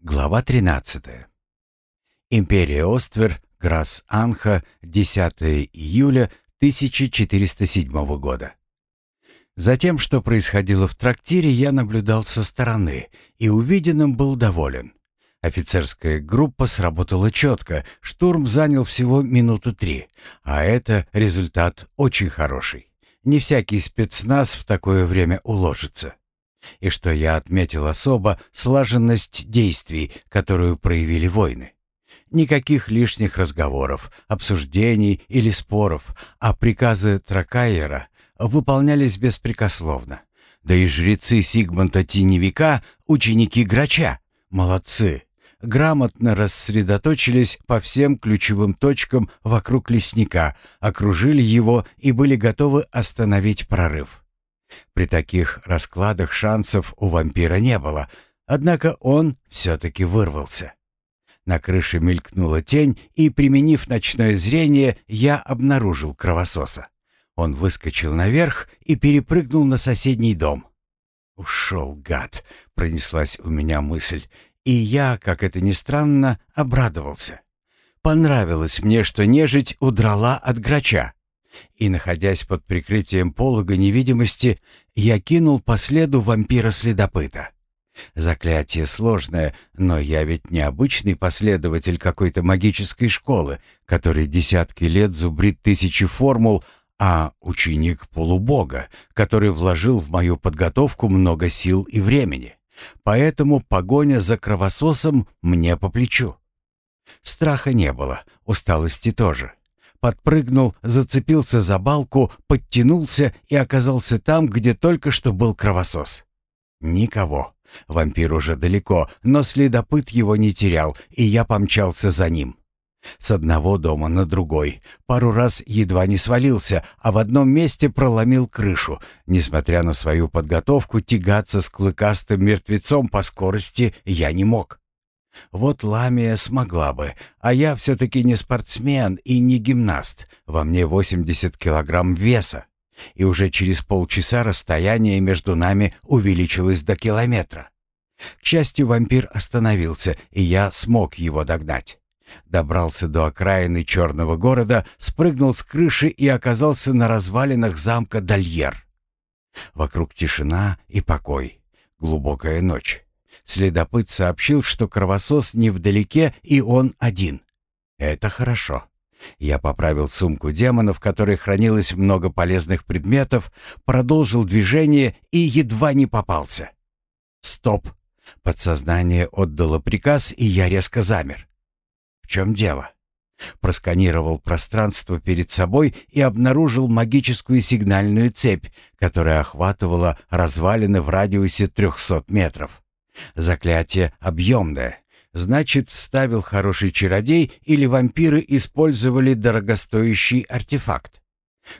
Глава 13. Империя Оствер, Грасс-Анха, 10 июля 1407 года. За тем, что происходило в трактире, я наблюдал со стороны и увиденным был доволен. Офицерская группа сработала четко, штурм занял всего минуты три, а это результат очень хороший. Не всякий спецназ в такое время уложится. И что я отметил особо, слаженность действий, которую проявили воины. Никаких лишних разговоров, обсуждений или споров, а приказы Тракайера выполнялись беспрекословно. Да и жрецы Сигмунта Теневика, ученики Грача, молодцы, грамотно рассредоточились по всем ключевым точкам вокруг лесника, окружили его и были готовы остановить прорыв. При таких раскладах шансов у вампира не было, однако он все-таки вырвался. На крыше мелькнула тень, и, применив ночное зрение, я обнаружил кровососа. Он выскочил наверх и перепрыгнул на соседний дом. «Ушел, гад!» — пронеслась у меня мысль, и я, как это ни странно, обрадовался. Понравилось мне, что нежить удрала от грача и, находясь под прикрытием полога невидимости, я кинул по следу вампира-следопыта. Заклятие сложное, но я ведь не обычный последователь какой-то магической школы, который десятки лет зубрит тысячи формул, а ученик полубога, который вложил в мою подготовку много сил и времени. Поэтому погоня за кровососом мне по плечу. Страха не было, усталости тоже подпрыгнул, зацепился за балку, подтянулся и оказался там, где только что был кровосос. Никого. Вампир уже далеко, но следопыт его не терял, и я помчался за ним. С одного дома на другой. Пару раз едва не свалился, а в одном месте проломил крышу. Несмотря на свою подготовку, тягаться с клыкастым мертвецом по скорости я не мог. Вот Ламия смогла бы, а я все-таки не спортсмен и не гимнаст. Во мне 80 килограмм веса. И уже через полчаса расстояние между нами увеличилось до километра. К счастью, вампир остановился, и я смог его догнать. Добрался до окраины черного города, спрыгнул с крыши и оказался на развалинах замка Дальер. Вокруг тишина и покой. Глубокая ночь. Следопыт сообщил, что кровосос невдалеке, и он один. Это хорошо. Я поправил сумку демона, в которой хранилось много полезных предметов, продолжил движение и едва не попался. Стоп! Подсознание отдало приказ, и я резко замер. В чем дело? Просканировал пространство перед собой и обнаружил магическую сигнальную цепь, которая охватывала развалины в радиусе трехсот метров. Заклятие объемное. Значит, ставил хороший чародей или вампиры использовали дорогостоящий артефакт.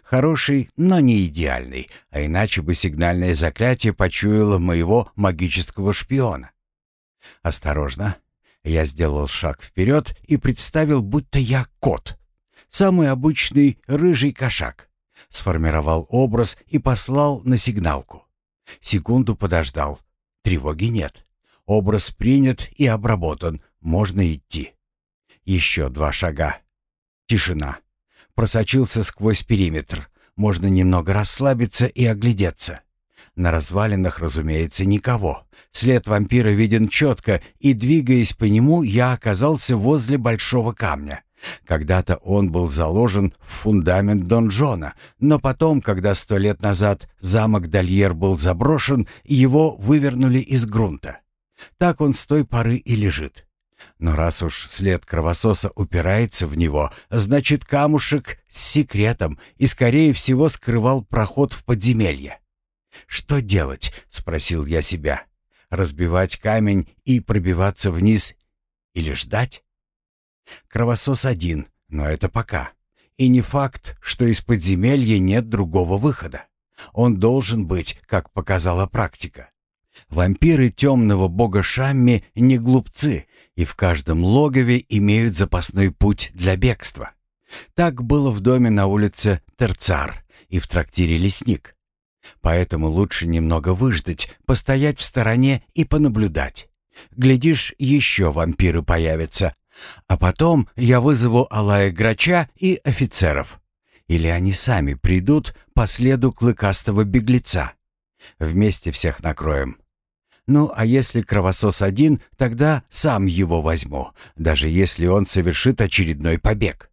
Хороший, но не идеальный, а иначе бы сигнальное заклятие почуяло моего магического шпиона. Осторожно. Я сделал шаг вперед и представил, будто я кот. Самый обычный рыжий кошак. Сформировал образ и послал на сигналку. Секунду подождал. Тревоги нет. Образ принят и обработан. Можно идти. Еще два шага. Тишина. Просочился сквозь периметр. Можно немного расслабиться и оглядеться. На развалинах, разумеется, никого. След вампира виден четко, и, двигаясь по нему, я оказался возле большого камня. Когда-то он был заложен в фундамент донжона, но потом, когда сто лет назад замок Дальер был заброшен, его вывернули из грунта. Так он с той поры и лежит. Но раз уж след кровососа упирается в него, значит камушек с секретом и, скорее всего, скрывал проход в подземелье. «Что делать?» — спросил я себя. «Разбивать камень и пробиваться вниз или ждать?» Кровосос один, но это пока. И не факт, что из подземелья нет другого выхода. Он должен быть, как показала практика. Вампиры темного бога Шамми не глупцы и в каждом логове имеют запасной путь для бегства. Так было в доме на улице Терцар и в трактире Лесник. Поэтому лучше немного выждать, постоять в стороне и понаблюдать. Глядишь, еще вампиры появятся. А потом я вызову Алая Грача и офицеров. Или они сами придут по следу клыкастого беглеца. Вместе всех накроем. Ну, а если кровосос один, тогда сам его возьму, даже если он совершит очередной побег.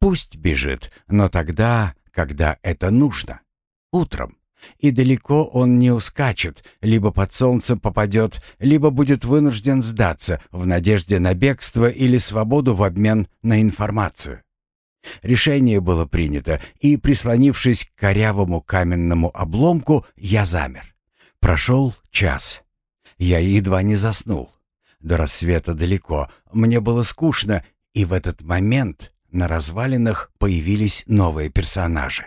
Пусть бежит, но тогда, когда это нужно. Утром. И далеко он не ускачет, либо под солнце попадет, либо будет вынужден сдаться в надежде на бегство или свободу в обмен на информацию. Решение было принято, и, прислонившись к корявому каменному обломку, я замер. Прошел час. Я едва не заснул. До рассвета далеко, мне было скучно, и в этот момент на развалинах появились новые персонажи.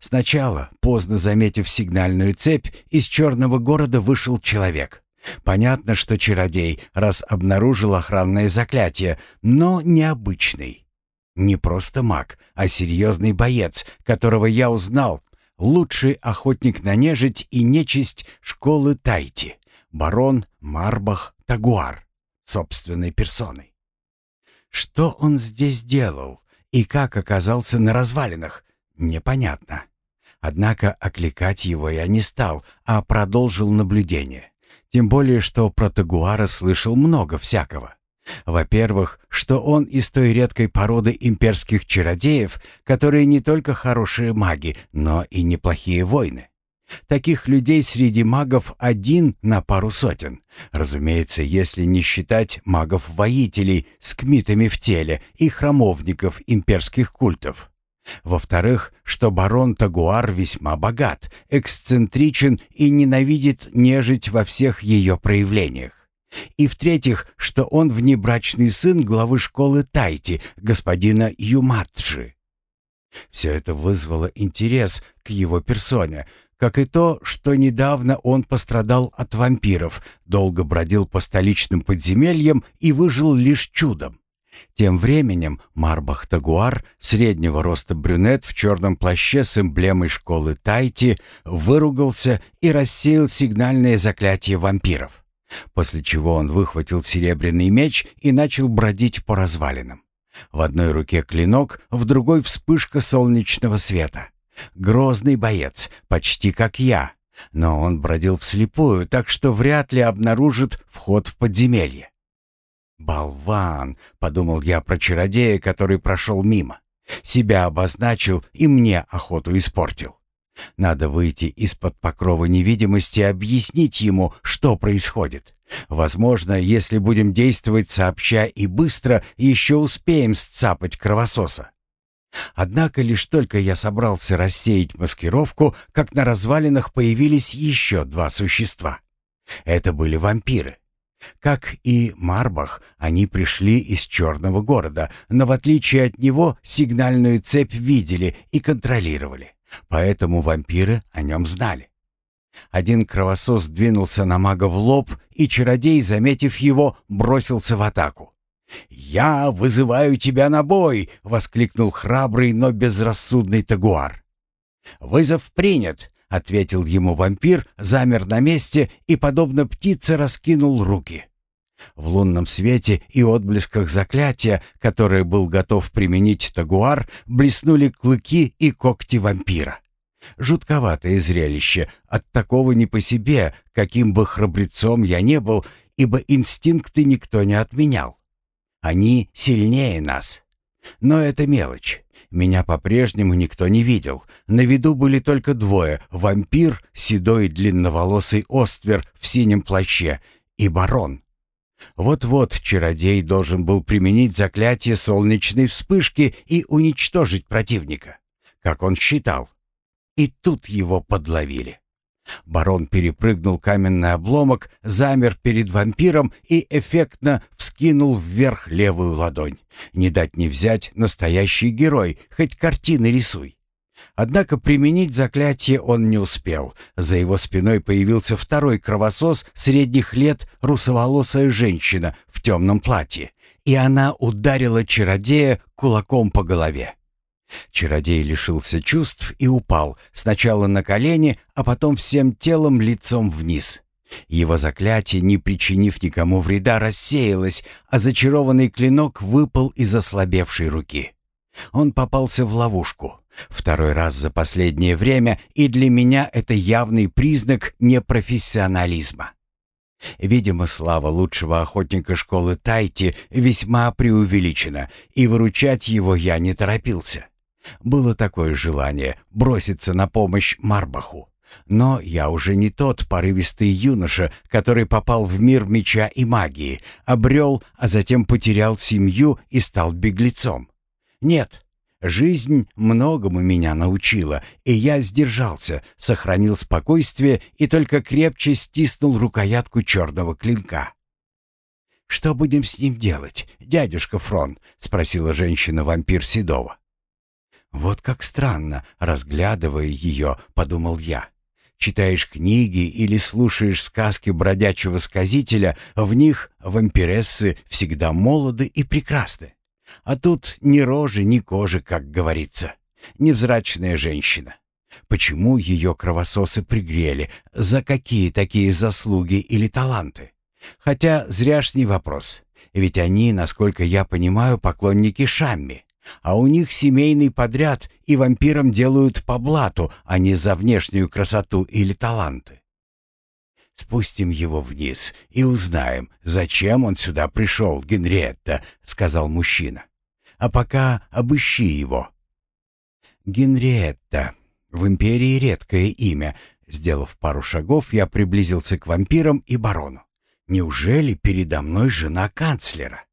Сначала, поздно заметив сигнальную цепь, из черного города вышел человек. Понятно, что чародей, раз обнаружил охранное заклятие, но необычный. Не просто маг, а серьезный боец, которого я узнал, лучший охотник на нежить и нечисть школы Тайти, барон Марбах Тагуар, собственной персоной. Что он здесь делал и как оказался на развалинах, непонятно. Однако окликать его я не стал, а продолжил наблюдение. Тем более, что про Тагуара слышал много всякого. Во-первых, что он из той редкой породы имперских чародеев, которые не только хорошие маги, но и неплохие воины. Таких людей среди магов один на пару сотен. Разумеется, если не считать магов-воителей с кмитами в теле и храмовников имперских культов. Во-вторых, что барон Тагуар весьма богат, эксцентричен и ненавидит нежить во всех ее проявлениях. И в-третьих, что он внебрачный сын главы школы Тайти, господина Юматши. Все это вызвало интерес к его персоне, как и то, что недавно он пострадал от вампиров, долго бродил по столичным подземельям и выжил лишь чудом. Тем временем Марбах Тагуар, среднего роста брюнет в черном плаще с эмблемой школы Тайти, выругался и рассеял сигнальное заклятие вампиров. После чего он выхватил серебряный меч и начал бродить по развалинам. В одной руке клинок, в другой вспышка солнечного света. Грозный боец, почти как я, но он бродил вслепую, так что вряд ли обнаружит вход в подземелье. «Болван!» — подумал я про чародея, который прошел мимо. Себя обозначил и мне охоту испортил. Надо выйти из-под покрова невидимости и объяснить ему, что происходит. Возможно, если будем действовать сообща и быстро, еще успеем сцапать кровососа. Однако лишь только я собрался рассеять маскировку, как на развалинах появились еще два существа. Это были вампиры. Как и Марбах, они пришли из черного города, но в отличие от него сигнальную цепь видели и контролировали. Поэтому вампиры о нем знали. Один кровосос двинулся на мага в лоб, и чародей, заметив его, бросился в атаку. «Я вызываю тебя на бой!» — воскликнул храбрый, но безрассудный Тагуар. «Вызов принят!» — ответил ему вампир, замер на месте и, подобно птице, раскинул руки. В лунном свете и отблесках заклятия, которое был готов применить Тагуар, блеснули клыки и когти вампира. Жутковатое зрелище, от такого не по себе, каким бы храбрецом я не был, ибо инстинкты никто не отменял. Они сильнее нас. Но это мелочь. Меня по-прежнему никто не видел. На виду были только двое — вампир, седой длинноволосый оствер в синем плаще, и барон. Вот-вот чародей должен был применить заклятие солнечной вспышки и уничтожить противника, как он считал. И тут его подловили. Барон перепрыгнул каменный обломок, замер перед вампиром и эффектно вскинул вверх левую ладонь. Не дать не взять настоящий герой, хоть картины рисуй. Однако применить заклятие он не успел. За его спиной появился второй кровосос средних лет, русоволосая женщина в темном платье, и она ударила чародея кулаком по голове. Чародей лишился чувств и упал, сначала на колени, а потом всем телом лицом вниз. Его заклятие, не причинив никому вреда, рассеялось, а зачарованный клинок выпал из ослабевшей руки. Он попался в ловушку. Второй раз за последнее время, и для меня это явный признак непрофессионализма. Видимо, слава лучшего охотника школы Тайти весьма преувеличена, и выручать его я не торопился. Было такое желание броситься на помощь Марбаху. Но я уже не тот порывистый юноша, который попал в мир меча и магии, обрел, а затем потерял семью и стал беглецом. Нет, Жизнь многому меня научила, и я сдержался, сохранил спокойствие и только крепче стиснул рукоятку черного клинка. «Что будем с ним делать, дядюшка Фрон?» — спросила женщина-вампир Седова. «Вот как странно, разглядывая ее, — подумал я. Читаешь книги или слушаешь сказки бродячего сказителя, в них вампирессы всегда молоды и прекрасны. А тут ни рожи, ни кожи, как говорится. Невзрачная женщина. Почему ее кровососы пригрели? За какие такие заслуги или таланты? Хотя зряшний вопрос. Ведь они, насколько я понимаю, поклонники Шамми. А у них семейный подряд, и вампирам делают по блату, а не за внешнюю красоту или таланты. «Спустим его вниз и узнаем, зачем он сюда пришел, Генриетта», — сказал мужчина. «А пока обыщи его». Генриетта. В империи редкое имя. Сделав пару шагов, я приблизился к вампирам и барону. Неужели передо мной жена канцлера?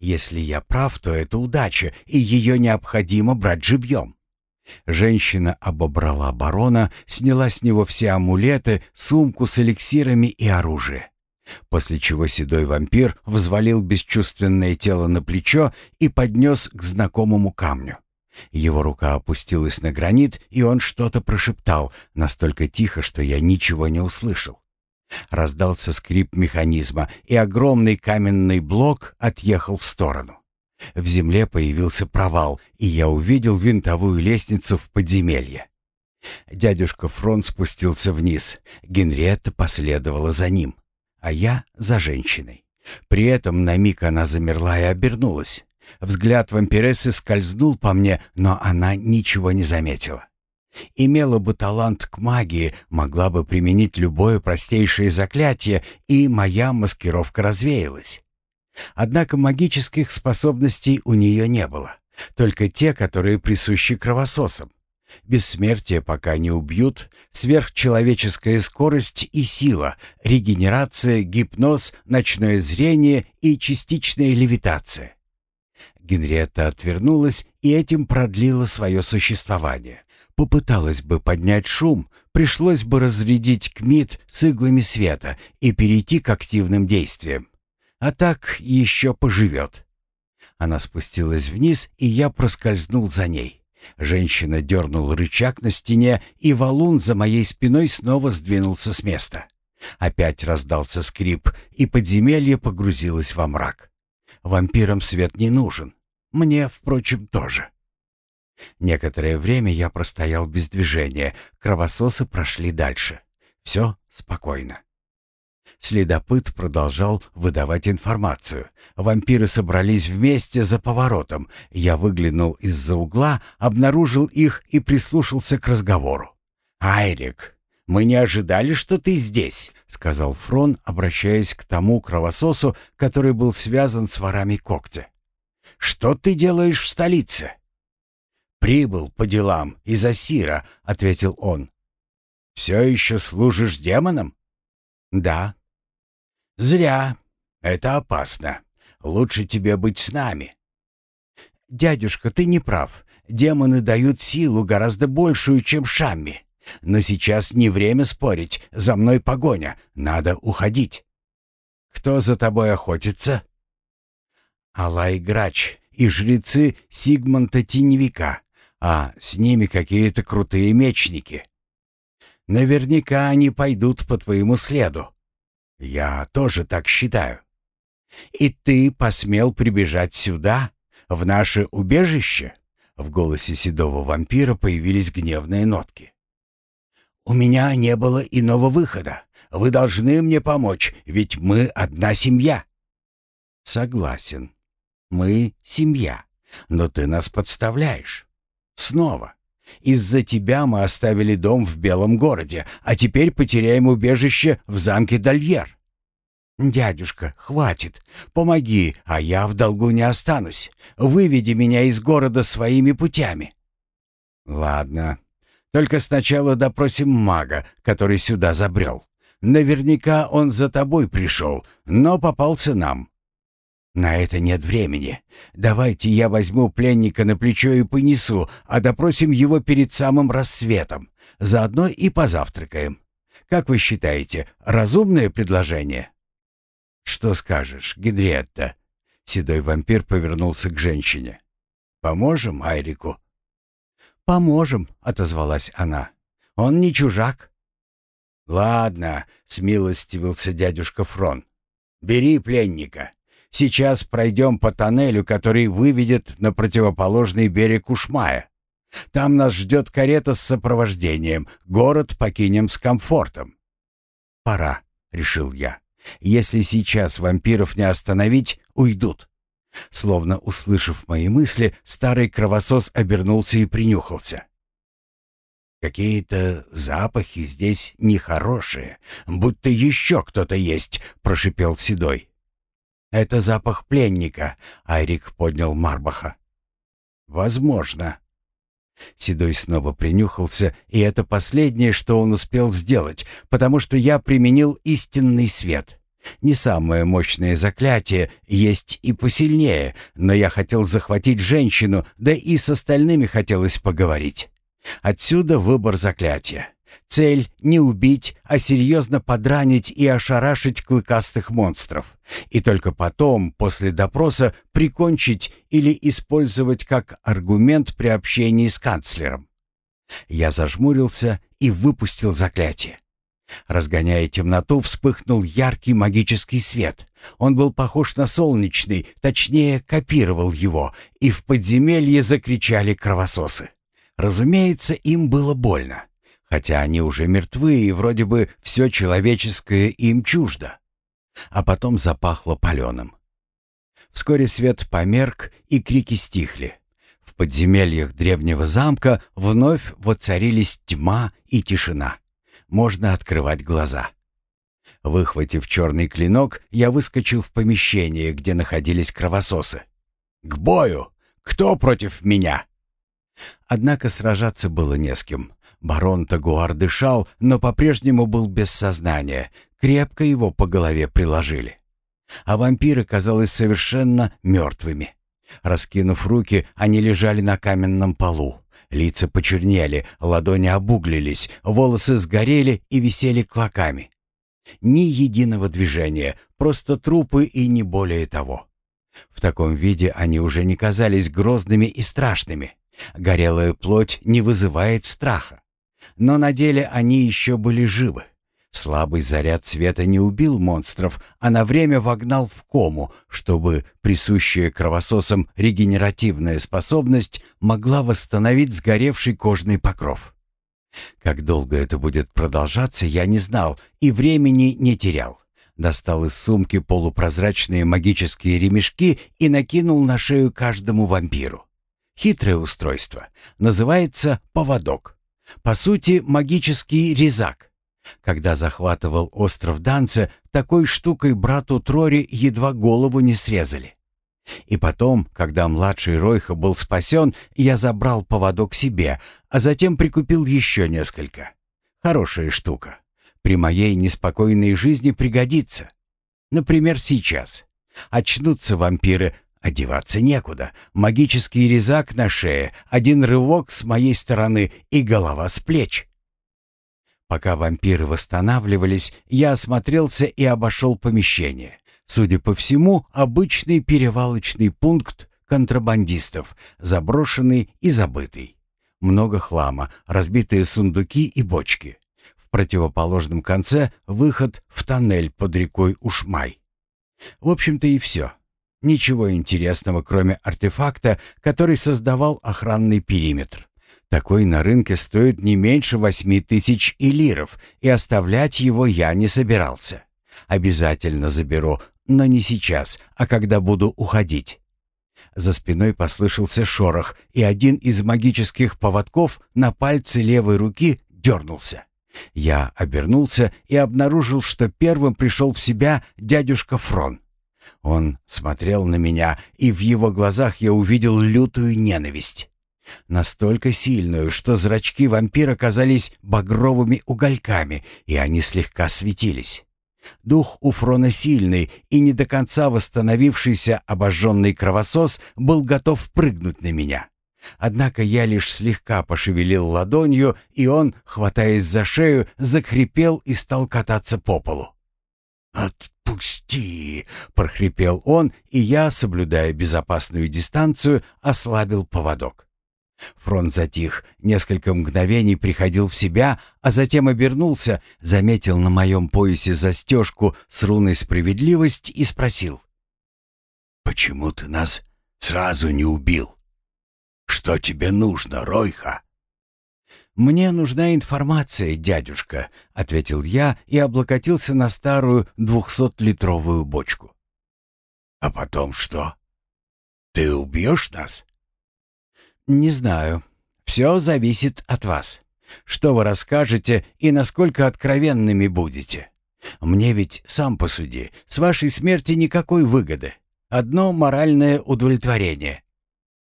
Если я прав, то это удача, и ее необходимо брать живьем. Женщина обобрала барона, сняла с него все амулеты, сумку с эликсирами и оружие. После чего седой вампир взвалил бесчувственное тело на плечо и поднес к знакомому камню. Его рука опустилась на гранит, и он что-то прошептал, настолько тихо, что я ничего не услышал. Раздался скрип механизма, и огромный каменный блок отъехал в сторону. В земле появился провал, и я увидел винтовую лестницу в подземелье. Дядюшка Фронт спустился вниз, Генриетта последовала за ним, а я за женщиной. При этом на миг она замерла и обернулась. Взгляд вампирессы скользнул по мне, но она ничего не заметила. Имела бы талант к магии, могла бы применить любое простейшее заклятие, и моя маскировка развеялась. Однако магических способностей у нее не было, только те, которые присущи кровососам. Бессмертие пока не убьют, сверхчеловеческая скорость и сила, регенерация, гипноз, ночное зрение и частичная левитация. Генриетта отвернулась и этим продлила свое существование. Попыталась бы поднять шум, пришлось бы разрядить кмит с иглами света и перейти к активным действиям. А так еще поживет. Она спустилась вниз, и я проскользнул за ней. Женщина дернула рычаг на стене, и валун за моей спиной снова сдвинулся с места. Опять раздался скрип, и подземелье погрузилось во мрак. Вампирам свет не нужен. Мне, впрочем, тоже. Некоторое время я простоял без движения. Кровососы прошли дальше. Все спокойно. Следопыт продолжал выдавать информацию. Вампиры собрались вместе за поворотом. Я выглянул из-за угла, обнаружил их и прислушался к разговору. «Айрик, мы не ожидали, что ты здесь», — сказал Фрон, обращаясь к тому кровососу, который был связан с ворами когтя. «Что ты делаешь в столице?» «Прибыл по делам из Асира», — ответил он. «Все еще служишь демонам?» «Да», «Зря. Это опасно. Лучше тебе быть с нами». «Дядюшка, ты не прав. Демоны дают силу гораздо большую, чем Шамми. Но сейчас не время спорить. За мной погоня. Надо уходить». «Кто за тобой охотится?» «Алай Грач и жрецы Сигмонта Теневика, а с ними какие-то крутые мечники. Наверняка они пойдут по твоему следу. «Я тоже так считаю». «И ты посмел прибежать сюда, в наше убежище?» В голосе седого вампира появились гневные нотки. «У меня не было иного выхода. Вы должны мне помочь, ведь мы одна семья». «Согласен. Мы семья, но ты нас подставляешь. Снова. Из-за тебя мы оставили дом в Белом городе, а теперь потеряем убежище в замке Дальер. «Дядюшка, хватит. Помоги, а я в долгу не останусь. Выведи меня из города своими путями». «Ладно. Только сначала допросим мага, который сюда забрел. Наверняка он за тобой пришел, но попался нам. «На это нет времени. Давайте я возьму пленника на плечо и понесу, а допросим его перед самым рассветом. Заодно и позавтракаем. Как вы считаете, разумное предложение?» «Что скажешь, Гидриетта?» Седой вампир повернулся к женщине. «Поможем Айрику?» «Поможем», — отозвалась она. «Он не чужак». «Ладно», — смилостивился дядюшка Фрон. «Бери пленника. Сейчас пройдем по тоннелю, который выведет на противоположный берег Ушмая. Там нас ждет карета с сопровождением. Город покинем с комфортом». «Пора», — решил я. «Если сейчас вампиров не остановить, уйдут». Словно услышав мои мысли, старый кровосос обернулся и принюхался. «Какие-то запахи здесь нехорошие, будто еще кто-то есть», — прошипел Седой. «Это запах пленника», — Айрик поднял Марбаха. «Возможно». Седой снова принюхался, и это последнее, что он успел сделать, потому что я применил истинный свет. Не самое мощное заклятие, есть и посильнее, но я хотел захватить женщину, да и с остальными хотелось поговорить. Отсюда выбор заклятия. Цель — не убить, а серьезно подранить и ошарашить клыкастых монстров. И только потом, после допроса, прикончить или использовать как аргумент при общении с канцлером. Я зажмурился и выпустил заклятие. Разгоняя темноту, вспыхнул яркий магический свет. Он был похож на солнечный, точнее, копировал его, и в подземелье закричали кровососы. Разумеется, им было больно хотя они уже мертвы и вроде бы все человеческое им чуждо. А потом запахло паленым. Вскоре свет померк, и крики стихли. В подземельях древнего замка вновь воцарились тьма и тишина. Можно открывать глаза. Выхватив черный клинок, я выскочил в помещение, где находились кровососы. «К бою! Кто против меня?» Однако сражаться было не с кем. Барон Тагуар дышал, но по-прежнему был без сознания. Крепко его по голове приложили. А вампиры, казалось, совершенно мертвыми. Раскинув руки, они лежали на каменном полу. Лица почернели, ладони обуглились, волосы сгорели и висели клоками. Ни единого движения, просто трупы и не более того. В таком виде они уже не казались грозными и страшными. Горелая плоть не вызывает страха. Но на деле они еще были живы. Слабый заряд света не убил монстров, а на время вогнал в кому, чтобы присущая кровососам регенеративная способность могла восстановить сгоревший кожный покров. Как долго это будет продолжаться, я не знал и времени не терял. Достал из сумки полупрозрачные магические ремешки и накинул на шею каждому вампиру. Хитрое устройство. Называется поводок. По сути, магический резак. Когда захватывал остров Данце, такой штукой брату Трори едва голову не срезали. И потом, когда младший Ройха был спасен, я забрал поводок себе, а затем прикупил еще несколько. Хорошая штука. При моей неспокойной жизни пригодится. Например, сейчас. Очнутся вампиры, Одеваться некуда. Магический резак на шее, один рывок с моей стороны и голова с плеч. Пока вампиры восстанавливались, я осмотрелся и обошел помещение. Судя по всему, обычный перевалочный пункт контрабандистов, заброшенный и забытый. Много хлама, разбитые сундуки и бочки. В противоположном конце выход в тоннель под рекой Ушмай. В общем-то и все. Ничего интересного, кроме артефакта, который создавал охранный периметр. Такой на рынке стоит не меньше восьми тысяч элиров, и оставлять его я не собирался. Обязательно заберу, но не сейчас, а когда буду уходить. За спиной послышался шорох, и один из магических поводков на пальце левой руки дернулся. Я обернулся и обнаружил, что первым пришел в себя дядюшка Фрон. Он смотрел на меня, и в его глазах я увидел лютую ненависть. Настолько сильную, что зрачки вампира казались багровыми угольками, и они слегка светились. Дух у Фрона сильный, и не до конца восстановившийся обожженный кровосос был готов прыгнуть на меня. Однако я лишь слегка пошевелил ладонью, и он, хватаясь за шею, закрепел и стал кататься по полу. «Отпусти!» — прохрипел он, и я, соблюдая безопасную дистанцию, ослабил поводок. Фронт затих, несколько мгновений приходил в себя, а затем обернулся, заметил на моем поясе застежку с руной «Справедливость» и спросил. «Почему ты нас сразу не убил? Что тебе нужно, Ройха?» «Мне нужна информация, дядюшка», — ответил я и облокотился на старую двухсотлитровую бочку. «А потом что? Ты убьешь нас?» «Не знаю. Все зависит от вас. Что вы расскажете и насколько откровенными будете? Мне ведь, сам посуди, с вашей смерти никакой выгоды. Одно моральное удовлетворение.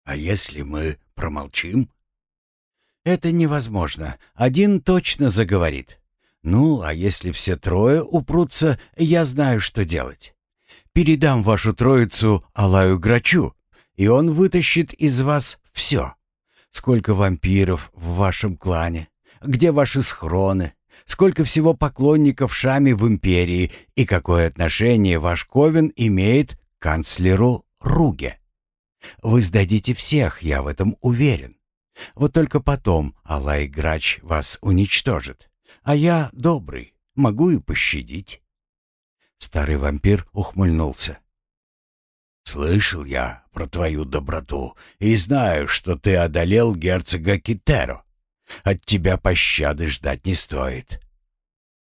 А если мы промолчим?» «Это невозможно. Один точно заговорит. Ну, а если все трое упрутся, я знаю, что делать. Передам вашу троицу Алаю Грачу, и он вытащит из вас все. Сколько вампиров в вашем клане? Где ваши схроны? Сколько всего поклонников Шами в империи? И какое отношение ваш Ковен имеет к канцлеру Руге? Вы сдадите всех, я в этом уверен. Вот только потом Алай Грач вас уничтожит. А я добрый, могу и пощадить. Старый вампир ухмыльнулся. Слышал я про твою доброту и знаю, что ты одолел герцога Китеро. От тебя пощады ждать не стоит.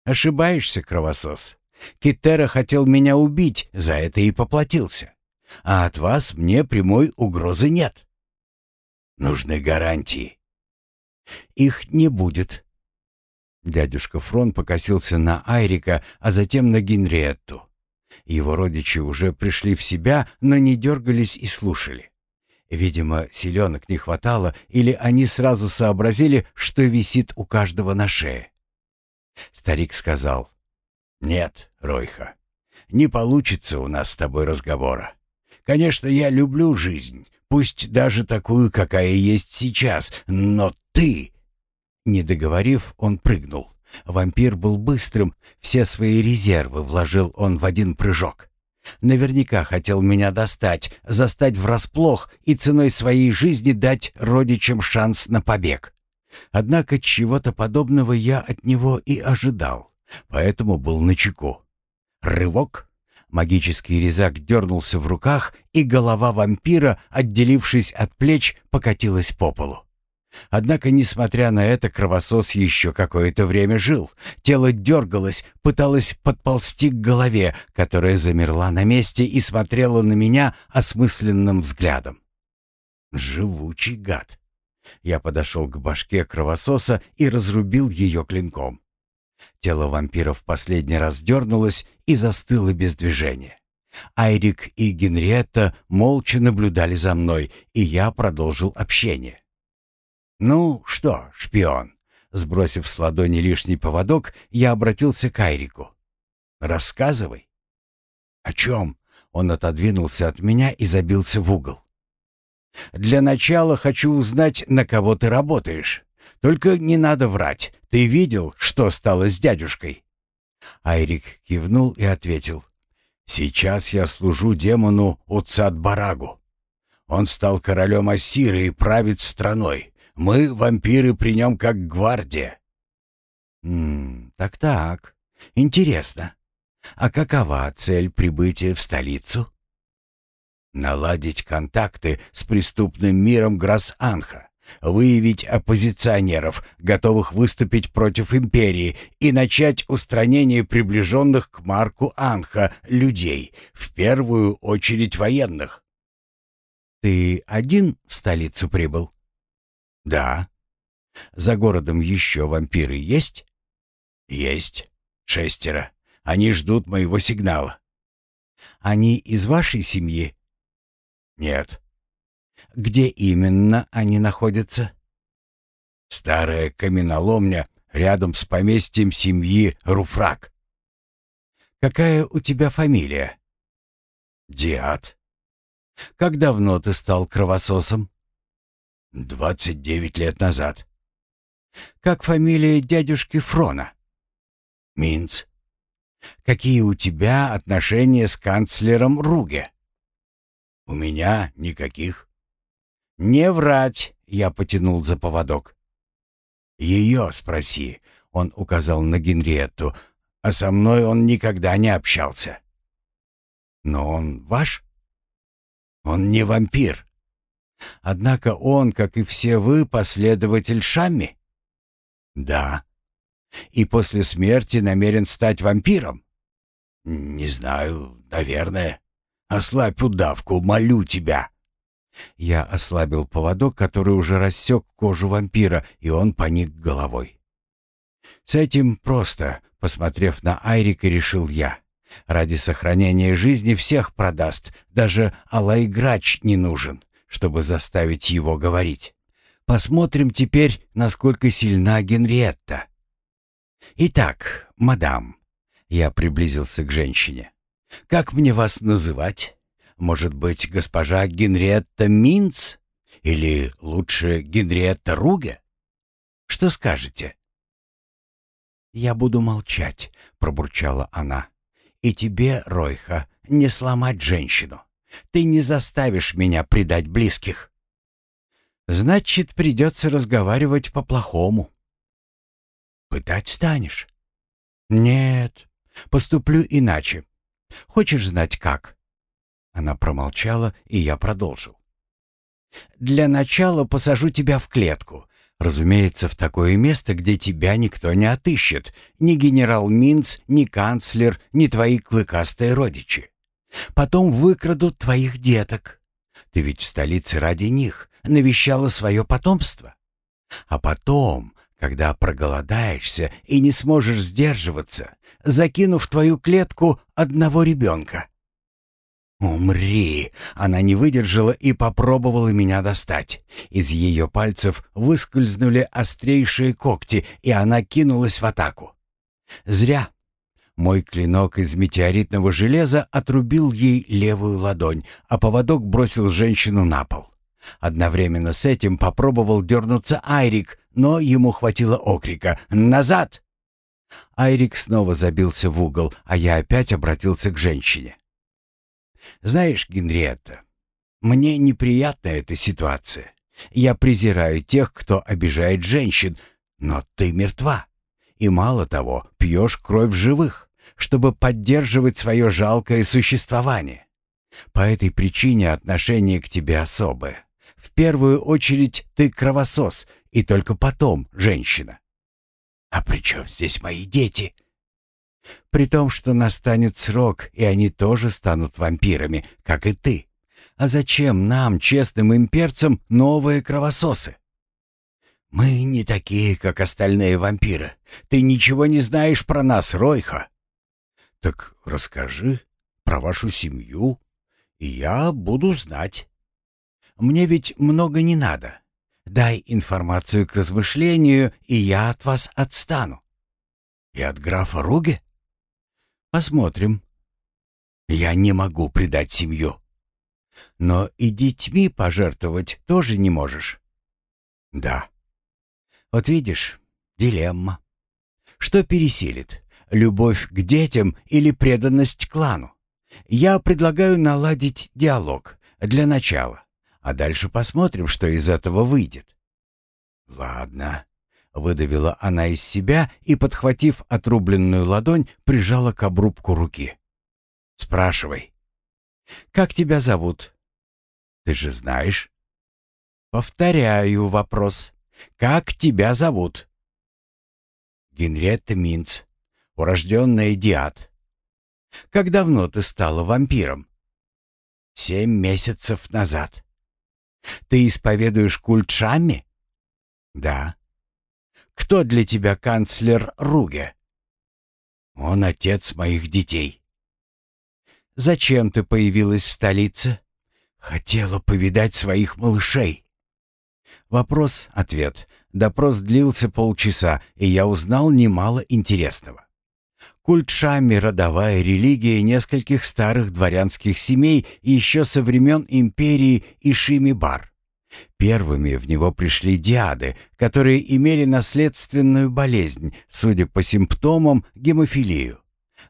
Ошибаешься, кровосос. Китеро хотел меня убить, за это и поплатился. А от вас мне прямой угрозы нет. Нужны гарантии. Их не будет. Дядюшка Фрон покосился на Айрика, а затем на Генриетту. Его родичи уже пришли в себя, но не дергались и слушали. Видимо, селенок не хватало, или они сразу сообразили, что висит у каждого на шее. Старик сказал, «Нет, Ройха, не получится у нас с тобой разговора. Конечно, я люблю жизнь, пусть даже такую, какая есть сейчас, но ты...» Не договорив, он прыгнул. Вампир был быстрым, все свои резервы вложил он в один прыжок. Наверняка хотел меня достать, застать врасплох и ценой своей жизни дать родичам шанс на побег. Однако чего-то подобного я от него и ожидал, поэтому был начеку. Рывок. Магический резак дернулся в руках, и голова вампира, отделившись от плеч, покатилась по полу. Однако, несмотря на это, кровосос еще какое-то время жил. Тело дергалось, пыталось подползти к голове, которая замерла на месте и смотрела на меня осмысленным взглядом. Живучий гад. Я подошел к башке кровососа и разрубил ее клинком. Тело вампира в последний раз дернулось и застыло без движения. Айрик и Генриетта молча наблюдали за мной, и я продолжил общение. «Ну что, шпион?» Сбросив с ладони лишний поводок, я обратился к Айрику. «Рассказывай». «О чем?» Он отодвинулся от меня и забился в угол. «Для начала хочу узнать, на кого ты работаешь. Только не надо врать. Ты видел, что стало с дядюшкой?» Айрик кивнул и ответил. «Сейчас я служу демону Уцат-Барагу. Он стал королем Ассиры и правит страной. Мы, вампиры, при нем как гвардия». «Ммм, так-так, интересно. А какова цель прибытия в столицу?» «Наладить контакты с преступным миром Грас-Анха, выявить оппозиционеров, готовых выступить против империи, и начать устранение приближенных к Марку Анха людей, в первую очередь военных. «Ты один в столицу прибыл?» «Да». «За городом еще вампиры есть?» «Есть. Шестеро. Они ждут моего сигнала». «Они из вашей семьи?» «Нет». «Где именно они находятся?» «Старая каменоломня рядом с поместьем семьи Руфрак». «Какая у тебя фамилия?» «Диад». «Как давно ты стал кровососом?» «Двадцать девять лет назад». «Как фамилия дядюшки Фрона?» «Минц». «Какие у тебя отношения с канцлером Руге?» «У меня никаких». «Не врать!» — я потянул за поводок. «Ее спроси», — он указал на Генриетту, «а со мной он никогда не общался». «Но он ваш?» «Он не вампир. Однако он, как и все вы, последователь Шамми?» «Да». «И после смерти намерен стать вампиром?» «Не знаю, наверное». Ослабь удавку, молю тебя!» Я ослабил поводок, который уже рассек кожу вампира, и он поник головой. «С этим просто», — посмотрев на Айрика, решил я. «Ради сохранения жизни всех продаст, даже Алайграч не нужен, чтобы заставить его говорить. Посмотрим теперь, насколько сильна Генриетта». «Итак, мадам», — я приблизился к женщине, как мне вас называть? Может быть, госпожа Генриетта Минц? Или лучше Генриетта Руге? Что скажете?» «Я буду молчать», — пробурчала она. «И тебе, Ройха, не сломать женщину. Ты не заставишь меня предать близких». «Значит, придется разговаривать по-плохому». «Пытать станешь?» «Нет, поступлю иначе. Хочешь знать как?» Она промолчала, и я продолжил. «Для начала посажу тебя в клетку. Разумеется, в такое место, где тебя никто не отыщет. Ни генерал Минц, ни канцлер, ни твои клыкастые родичи. Потом выкрадут твоих деток. Ты ведь в столице ради них навещала свое потомство. А потом когда проголодаешься и не сможешь сдерживаться, закинув в твою клетку одного ребенка. «Умри!» Она не выдержала и попробовала меня достать. Из ее пальцев выскользнули острейшие когти, и она кинулась в атаку. «Зря!» Мой клинок из метеоритного железа отрубил ей левую ладонь, а поводок бросил женщину на пол. Одновременно с этим попробовал дернуться Айрик, но ему хватило окрика «Назад!». Айрик снова забился в угол, а я опять обратился к женщине. «Знаешь, Генриетта, мне неприятна эта ситуация. Я презираю тех, кто обижает женщин, но ты мертва. И мало того, пьешь кровь живых, чтобы поддерживать свое жалкое существование. По этой причине отношение к тебе особое. В первую очередь ты кровосос, и только потом женщина. А при чем здесь мои дети? При том, что настанет срок, и они тоже станут вампирами, как и ты. А зачем нам, честным имперцам, новые кровососы? Мы не такие, как остальные вампиры. Ты ничего не знаешь про нас, Ройха. Так расскажи про вашу семью, и я буду знать. Мне ведь много не надо. Дай информацию к размышлению, и я от вас отстану. И от графа Руге? Посмотрим. Я не могу предать семью. Но и детьми пожертвовать тоже не можешь. Да. Вот видишь, дилемма. Что пересилит? Любовь к детям или преданность клану? Я предлагаю наладить диалог для начала а дальше посмотрим, что из этого выйдет». «Ладно», — выдавила она из себя и, подхватив отрубленную ладонь, прижала к обрубку руки. «Спрашивай». «Как тебя зовут?» «Ты же знаешь». Повторяю вопрос. Как тебя зовут? Генретта Минц, урожденная Диад. Как давно ты стала вампиром? Семь месяцев назад. Ты исповедуешь культ Шамми? Да. Кто для тебя канцлер Руге? Он отец моих детей. Зачем ты появилась в столице? Хотела повидать своих малышей. Вопрос-ответ. Допрос длился полчаса, и я узнал немало интересного. Культ Шами — родовая религия нескольких старых дворянских семей еще со времен империи Ишими-Бар. Первыми в него пришли диады, которые имели наследственную болезнь, судя по симптомам, гемофилию.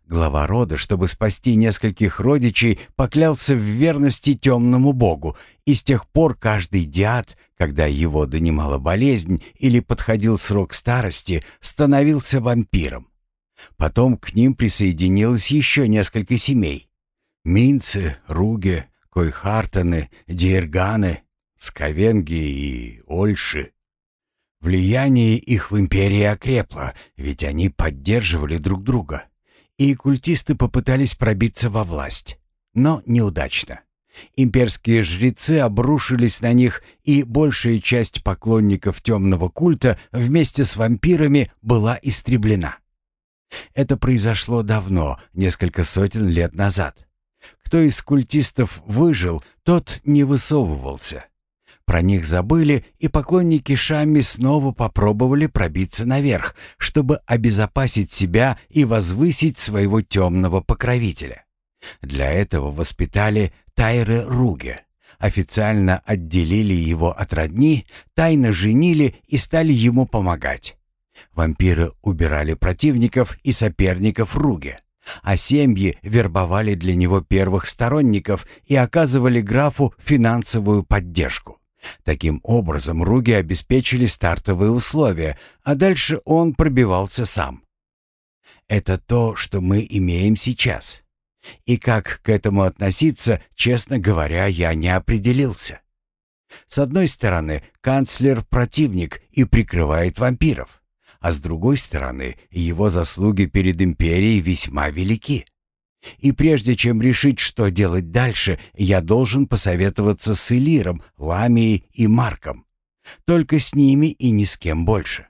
Глава рода, чтобы спасти нескольких родичей, поклялся в верности темному богу, и с тех пор каждый диад, когда его донимала болезнь или подходил срок старости, становился вампиром. Потом к ним присоединилось еще несколько семей. Минцы, Руге, Койхартены, Диерганы, Скавенги и Ольши. Влияние их в империи окрепло, ведь они поддерживали друг друга и культисты попытались пробиться во власть, но неудачно. Имперские жрецы обрушились на них, и большая часть поклонников темного культа вместе с вампирами была истреблена. Это произошло давно, несколько сотен лет назад. Кто из культистов выжил, тот не высовывался. Про них забыли, и поклонники Шамми снова попробовали пробиться наверх, чтобы обезопасить себя и возвысить своего темного покровителя. Для этого воспитали Тайры Руге, официально отделили его от родни, тайно женили и стали ему помогать. Вампиры убирали противников и соперников Руге, а семьи вербовали для него первых сторонников и оказывали графу финансовую поддержку. Таким образом, Руги обеспечили стартовые условия, а дальше он пробивался сам. Это то, что мы имеем сейчас. И как к этому относиться, честно говоря, я не определился. С одной стороны, канцлер противник и прикрывает вампиров, а с другой стороны, его заслуги перед империей весьма велики. И прежде чем решить, что делать дальше, я должен посоветоваться с Элиром, Ламией и Марком. Только с ними и ни с кем больше.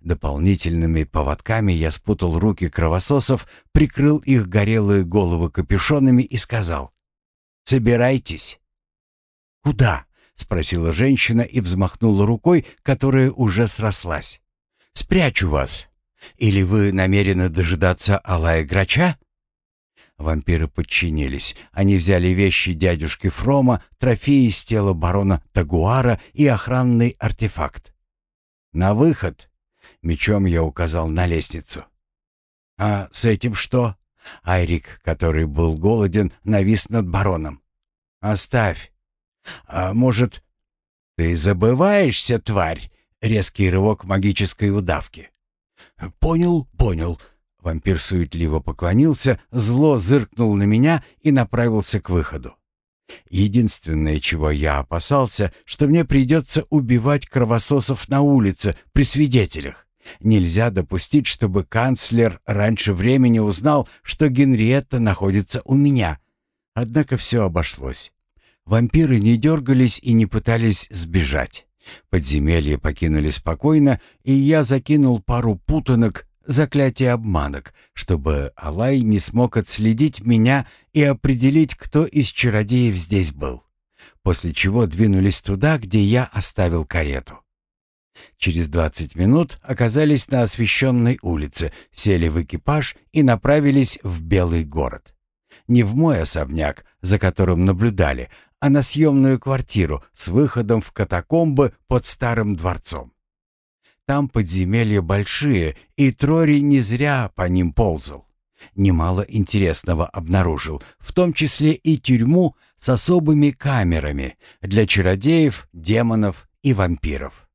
Дополнительными поводками я спутал руки кровососов, прикрыл их горелые головы капюшонами и сказал «Собирайтесь». «Куда?» — спросила женщина и взмахнула рукой, которая уже срослась. «Спрячу вас. Или вы намерены дожидаться Алая Грача?» Вампиры подчинились. Они взяли вещи дядюшки Фрома, трофеи с тела барона Тагуара и охранный артефакт. «На выход!» — мечом я указал на лестницу. «А с этим что?» Айрик, который был голоден, навис над бароном. «Оставь. А может...» «Ты забываешься, тварь!» — резкий рывок магической удавки. «Понял, понял», Вампир суетливо поклонился, зло зыркнул на меня и направился к выходу. Единственное, чего я опасался, что мне придется убивать кровососов на улице при свидетелях. Нельзя допустить, чтобы канцлер раньше времени узнал, что Генриетта находится у меня. Однако все обошлось. Вампиры не дергались и не пытались сбежать. Подземелье покинули спокойно, и я закинул пару путанок заклятие обманок, чтобы Алай не смог отследить меня и определить, кто из чародеев здесь был. После чего двинулись туда, где я оставил карету. Через двадцать минут оказались на освещенной улице, сели в экипаж и направились в Белый город. Не в мой особняк, за которым наблюдали, а на съемную квартиру с выходом в катакомбы под старым дворцом. Там подземелья большие, и Трори не зря по ним ползал. Немало интересного обнаружил, в том числе и тюрьму с особыми камерами для чародеев, демонов и вампиров.